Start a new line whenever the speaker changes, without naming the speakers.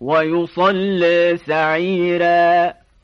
ويصلى سعيرا.